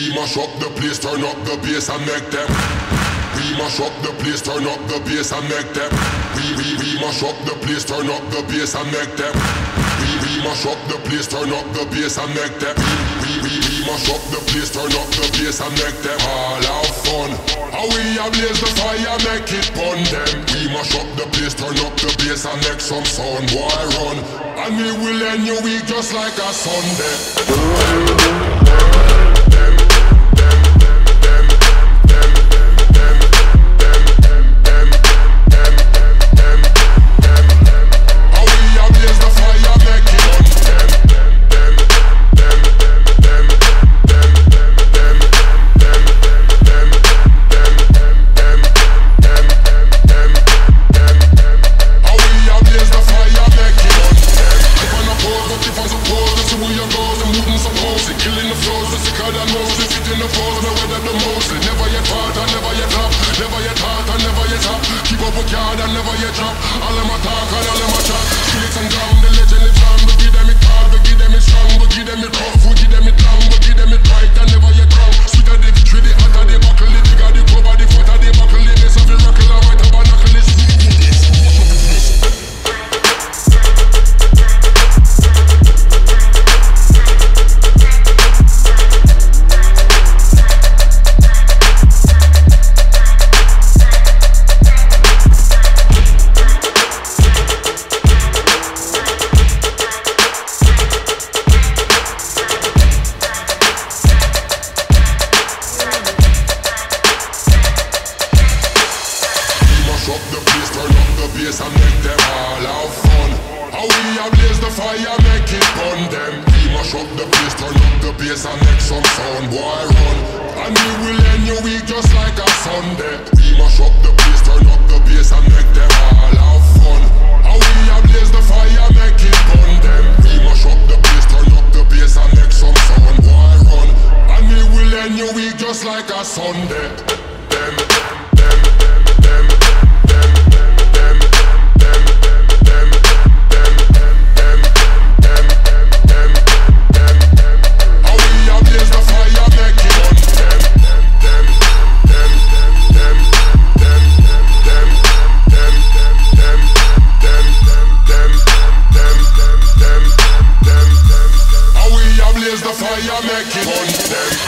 we mash up the place, turn up the bass and make them. We mash up the place, turn up the bass and make them. We we we mash up the place, turn up the bass and make them. We we mash up the place, turn up the bass and make them. We we we mash up the place, turn up the bass and make them all have fun. How we a blaze the fire, make it burn them. We mash up the place, turn up the bass and make some sound, boy run. And we will end your week just like a Sunday. Talk and all up the place, turn up the bass and make them all have fun. How we a blaze the fire, make it burn them. We mash up the place, turn up the bass and make some sound, boy run. And we will end your week just like a Sunday. We mash up the place, turn up the bass and make them all have fun. How we a blaze the fire, make it burn them. We mash up the place, turn up the bass and make some sound, boy run. And we will end your week just like a Sunday. We are making on.